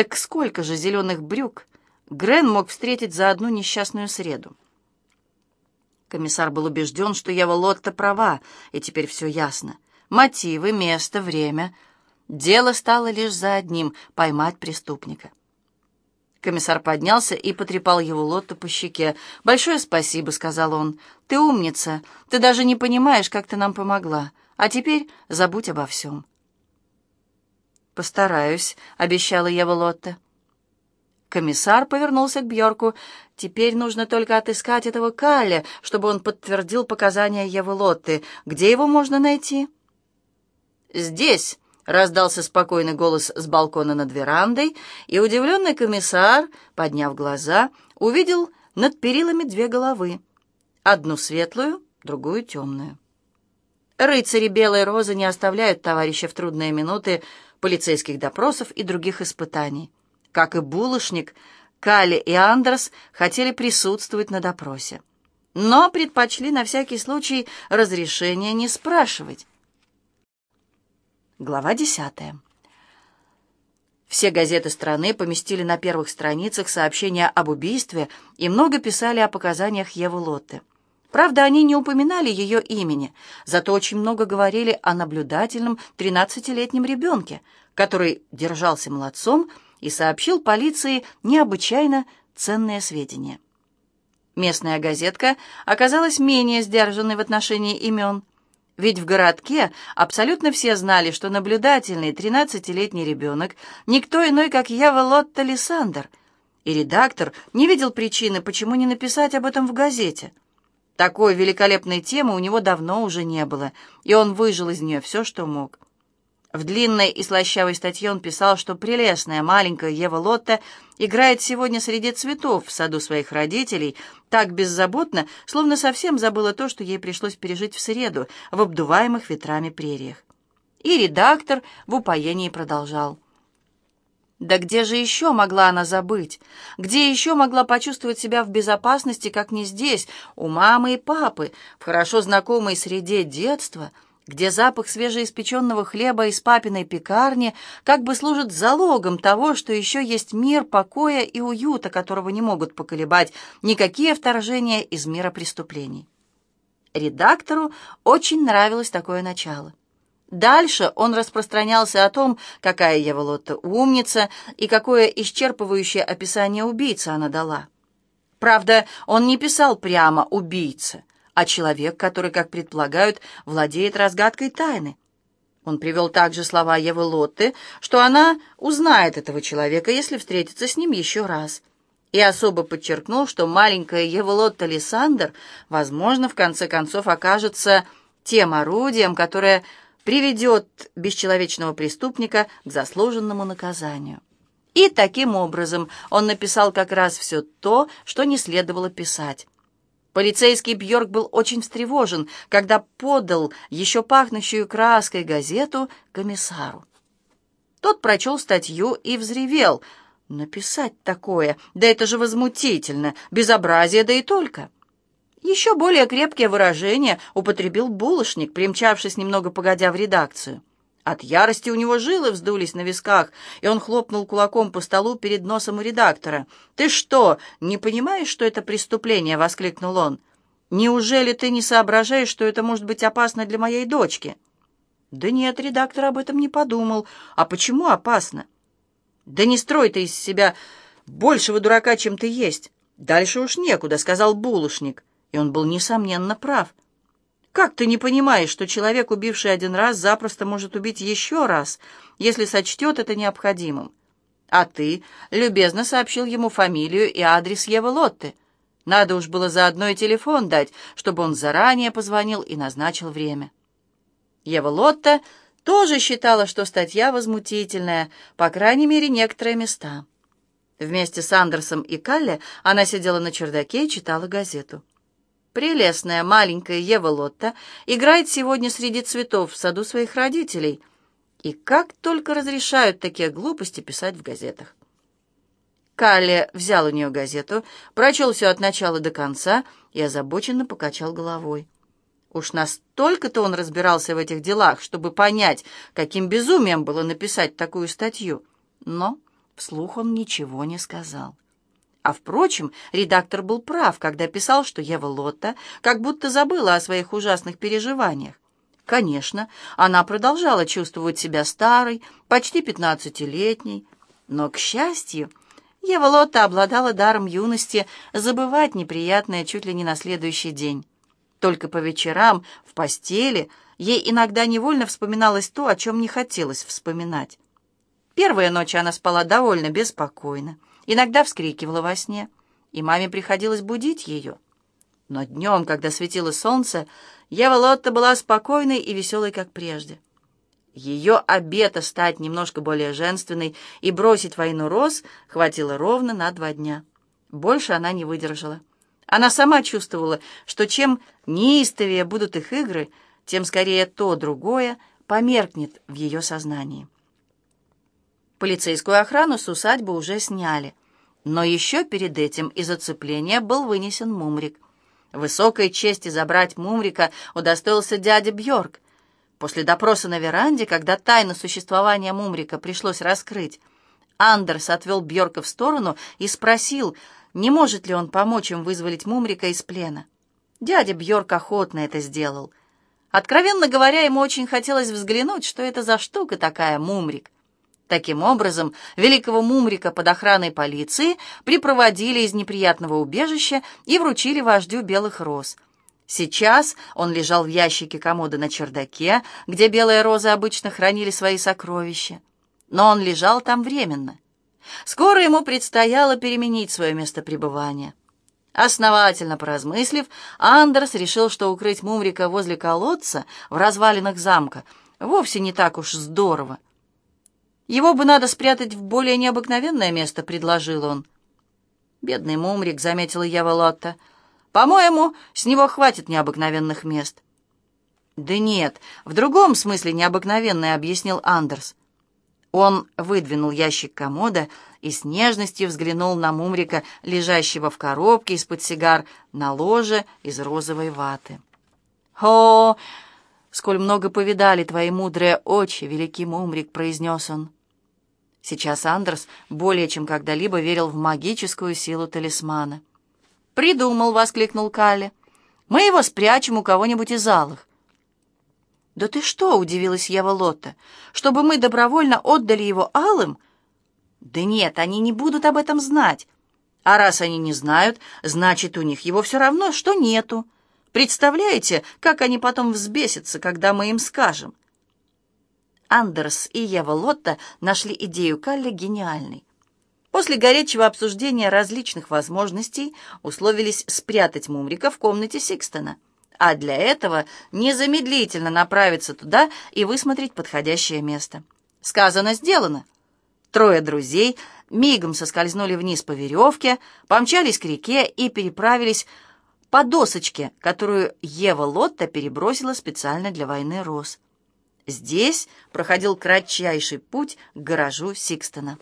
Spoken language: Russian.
Так сколько же зеленых брюк Грен мог встретить за одну несчастную среду? Комиссар был убежден, что Ева Лотта права, и теперь все ясно. Мотивы, место, время. Дело стало лишь за одним — поймать преступника. Комиссар поднялся и потрепал его Лотту по щеке. «Большое спасибо», — сказал он. «Ты умница. Ты даже не понимаешь, как ты нам помогла. А теперь забудь обо всем». «Постараюсь», — обещала Ева Лотта. Комиссар повернулся к Бьорку. «Теперь нужно только отыскать этого Калля, чтобы он подтвердил показания Евы Лотты. Где его можно найти?» «Здесь», — раздался спокойный голос с балкона над верандой, и удивленный комиссар, подняв глаза, увидел над перилами две головы. Одну светлую, другую темную. Рыцари Белой Розы не оставляют товарища в трудные минуты полицейских допросов и других испытаний. Как и булочник, Калли и Андерс хотели присутствовать на допросе, но предпочли на всякий случай разрешения не спрашивать. Глава десятая. Все газеты страны поместили на первых страницах сообщения об убийстве и много писали о показаниях Евы Лотты. Правда, они не упоминали ее имени, зато очень много говорили о наблюдательном 13-летнем ребенке, который держался молодцом и сообщил полиции необычайно ценные сведения. Местная газетка оказалась менее сдержанной в отношении имен, ведь в городке абсолютно все знали, что наблюдательный 13-летний ребенок никто иной, как Ева Лотта Лиссандр, и редактор не видел причины, почему не написать об этом в газете. Такой великолепной темы у него давно уже не было, и он выжил из нее все, что мог. В длинной и слащавой статье он писал, что прелестная маленькая Ева Лотта играет сегодня среди цветов в саду своих родителей, так беззаботно, словно совсем забыла то, что ей пришлось пережить в среду в обдуваемых ветрами прериях. И редактор в упоении продолжал. Да где же еще могла она забыть? Где еще могла почувствовать себя в безопасности, как не здесь, у мамы и папы, в хорошо знакомой среде детства — где запах свежеиспеченного хлеба из папиной пекарни как бы служит залогом того, что еще есть мир покоя и уюта, которого не могут поколебать никакие вторжения из мира преступлений. Редактору очень нравилось такое начало. Дальше он распространялся о том, какая Еволотта умница и какое исчерпывающее описание убийцы она дала. Правда, он не писал прямо «убийца», а человек, который, как предполагают, владеет разгадкой тайны. Он привел также слова Евы Лотты, что она узнает этого человека, если встретится с ним еще раз. И особо подчеркнул, что маленькая Ева Лотта Лиссандр, возможно, в конце концов окажется тем орудием, которое приведет бесчеловечного преступника к заслуженному наказанию. И таким образом он написал как раз все то, что не следовало писать. Полицейский Бьорк был очень встревожен, когда подал еще пахнущую краской газету комиссару. Тот прочел статью и взревел. «Написать такое? Да это же возмутительно! Безобразие, да и только!» Еще более крепкие выражения употребил булочник, примчавшись немного погодя в редакцию. От ярости у него жилы вздулись на висках, и он хлопнул кулаком по столу перед носом у редактора. «Ты что, не понимаешь, что это преступление?» — воскликнул он. «Неужели ты не соображаешь, что это может быть опасно для моей дочки?» «Да нет, редактор об этом не подумал. А почему опасно?» «Да не строй ты из себя большего дурака, чем ты есть. Дальше уж некуда», — сказал булочник. И он был, несомненно, прав. Как ты не понимаешь, что человек, убивший один раз, запросто может убить еще раз, если сочтет это необходимым? А ты любезно сообщил ему фамилию и адрес Евы Лотты. Надо уж было заодно и телефон дать, чтобы он заранее позвонил и назначил время. Ева Лотта тоже считала, что статья возмутительная, по крайней мере, некоторые места. Вместе с Андерсом и Калле она сидела на чердаке и читала газету. Прелестная маленькая Ева Лотта играет сегодня среди цветов в саду своих родителей. И как только разрешают такие глупости писать в газетах. Калли взял у нее газету, прочел все от начала до конца и озабоченно покачал головой. Уж настолько-то он разбирался в этих делах, чтобы понять, каким безумием было написать такую статью. Но Вслух он ничего не сказал. А, впрочем, редактор был прав, когда писал, что Ева Лотта как будто забыла о своих ужасных переживаниях. Конечно, она продолжала чувствовать себя старой, почти пятнадцатилетней, но, к счастью, Ева Лотта обладала даром юности забывать неприятное чуть ли не на следующий день. Только по вечерам, в постели, ей иногда невольно вспоминалось то, о чем не хотелось вспоминать. Первые ночи она спала довольно беспокойно, иногда вскрикивала во сне, и маме приходилось будить ее. Но днем, когда светило солнце, Ева Лотта была спокойной и веселой, как прежде. Ее обета стать немножко более женственной и бросить войну роз хватило ровно на два дня. Больше она не выдержала. Она сама чувствовала, что чем неистовее будут их игры, тем скорее то другое померкнет в ее сознании. Полицейскую охрану с усадьбы уже сняли. Но еще перед этим из оцепления был вынесен Мумрик. Высокой чести забрать Мумрика удостоился дядя Бьорк. После допроса на веранде, когда тайну существования Мумрика пришлось раскрыть, Андерс отвел Бьорка в сторону и спросил, не может ли он помочь им вызволить Мумрика из плена. Дядя Бьорк охотно это сделал. Откровенно говоря, ему очень хотелось взглянуть, что это за штука такая Мумрик. Таким образом, великого Мумрика под охраной полиции припроводили из неприятного убежища и вручили вождю белых роз — Сейчас он лежал в ящике комода на чердаке, где белые розы обычно хранили свои сокровища. Но он лежал там временно. Скоро ему предстояло переменить свое место пребывания. Основательно поразмыслив, Андерс решил, что укрыть Мумрика возле колодца в развалинах замка вовсе не так уж здорово. «Его бы надо спрятать в более необыкновенное место», — предложил он. «Бедный Мумрик», — заметила Ева Лотта, — по-моему, с него хватит необыкновенных мест». «Да нет, в другом смысле необыкновенное», — объяснил Андерс. Он выдвинул ящик комода и с нежностью взглянул на Мумрика, лежащего в коробке из-под сигар на ложе из розовой ваты. «О, сколь много повидали твои мудрые очи, великий Мумрик», — произнес он. Сейчас Андерс более чем когда-либо верил в магическую силу талисмана. «Придумал!» — воскликнул Калли. «Мы его спрячем у кого-нибудь из алых». «Да ты что?» — удивилась Ева Лотта. «Чтобы мы добровольно отдали его алым?» «Да нет, они не будут об этом знать. А раз они не знают, значит, у них его все равно, что нету. Представляете, как они потом взбесятся, когда мы им скажем?» Андерс и Ева Лотта нашли идею Калли гениальной. После горячего обсуждения различных возможностей условились спрятать Мумрика в комнате Сикстона, а для этого незамедлительно направиться туда и высмотреть подходящее место. Сказано, сделано. Трое друзей мигом соскользнули вниз по веревке, помчались к реке и переправились по досочке, которую Ева Лотта перебросила специально для войны роз. Здесь проходил кратчайший путь к гаражу Сикстона.